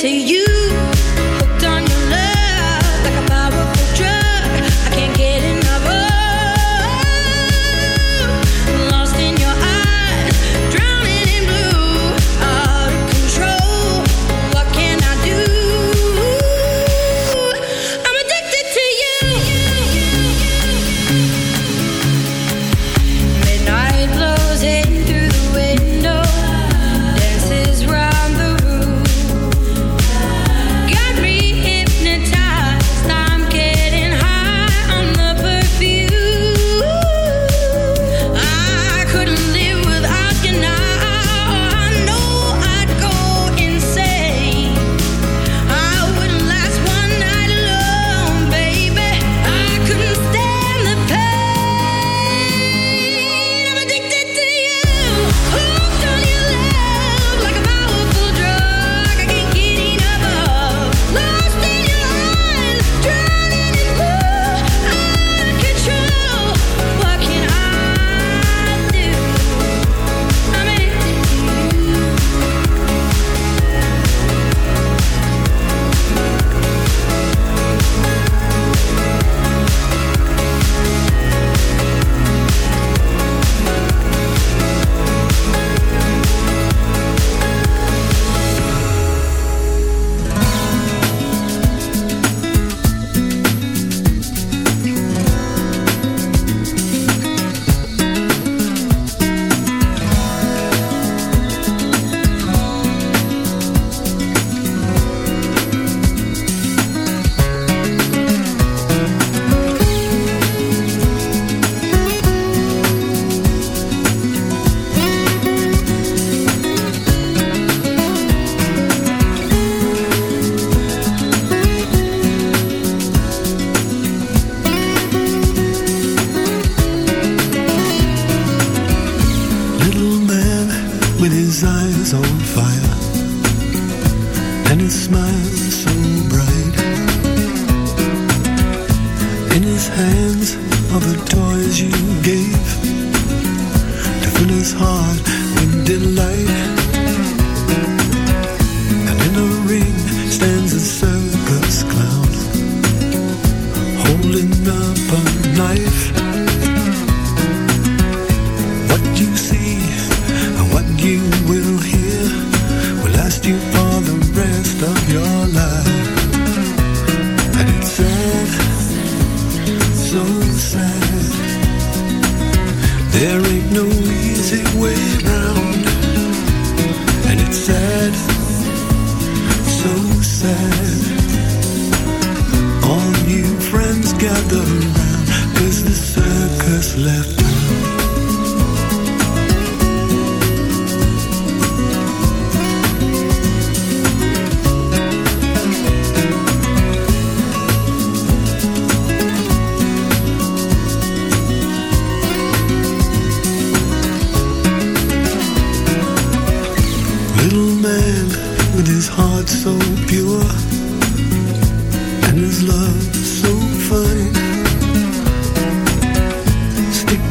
to you.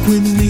with me.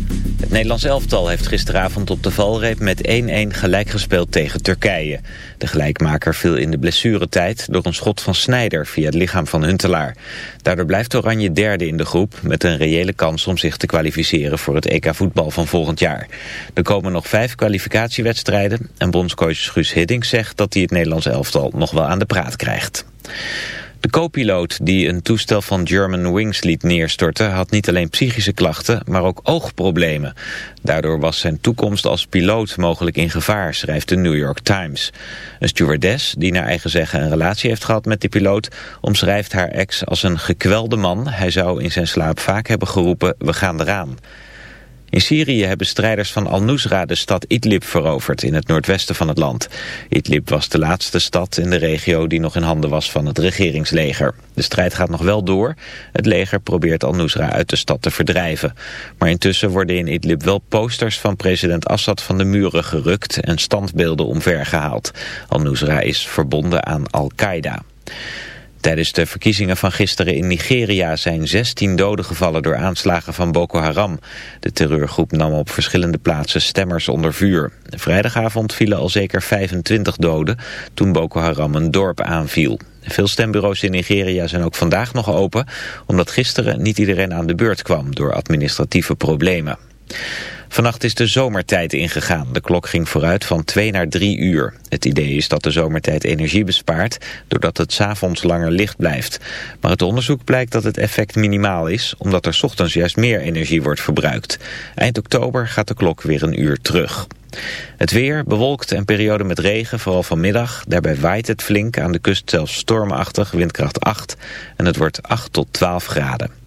Het Nederlands elftal heeft gisteravond op de valreep met 1-1 gelijk gespeeld tegen Turkije. De gelijkmaker viel in de blessuretijd door een schot van Snijder via het lichaam van Huntelaar. Daardoor blijft Oranje derde in de groep met een reële kans om zich te kwalificeren voor het EK voetbal van volgend jaar. Er komen nog vijf kwalificatiewedstrijden en bondscoach Guus Hiddink zegt dat hij het Nederlands elftal nog wel aan de praat krijgt. De co-piloot die een toestel van German Wings liet neerstorten... had niet alleen psychische klachten, maar ook oogproblemen. Daardoor was zijn toekomst als piloot mogelijk in gevaar, schrijft de New York Times. Een stewardess, die naar eigen zeggen een relatie heeft gehad met de piloot... omschrijft haar ex als een gekwelde man. Hij zou in zijn slaap vaak hebben geroepen, we gaan eraan. In Syrië hebben strijders van Al-Nusra de stad Idlib veroverd in het noordwesten van het land. Idlib was de laatste stad in de regio die nog in handen was van het regeringsleger. De strijd gaat nog wel door. Het leger probeert Al-Nusra uit de stad te verdrijven. Maar intussen worden in Idlib wel posters van president Assad van de muren gerukt en standbeelden omvergehaald. Al-Nusra is verbonden aan Al-Qaeda. Tijdens de verkiezingen van gisteren in Nigeria zijn 16 doden gevallen door aanslagen van Boko Haram. De terreurgroep nam op verschillende plaatsen stemmers onder vuur. Vrijdagavond vielen al zeker 25 doden toen Boko Haram een dorp aanviel. Veel stembureaus in Nigeria zijn ook vandaag nog open, omdat gisteren niet iedereen aan de beurt kwam door administratieve problemen. Vannacht is de zomertijd ingegaan. De klok ging vooruit van 2 naar 3 uur. Het idee is dat de zomertijd energie bespaart... doordat het s'avonds langer licht blijft. Maar het onderzoek blijkt dat het effect minimaal is... omdat er ochtends juist meer energie wordt verbruikt. Eind oktober gaat de klok weer een uur terug. Het weer, bewolkt en periode met regen, vooral vanmiddag. Daarbij waait het flink, aan de kust zelfs stormachtig, windkracht 8. En het wordt 8 tot 12 graden.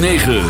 9.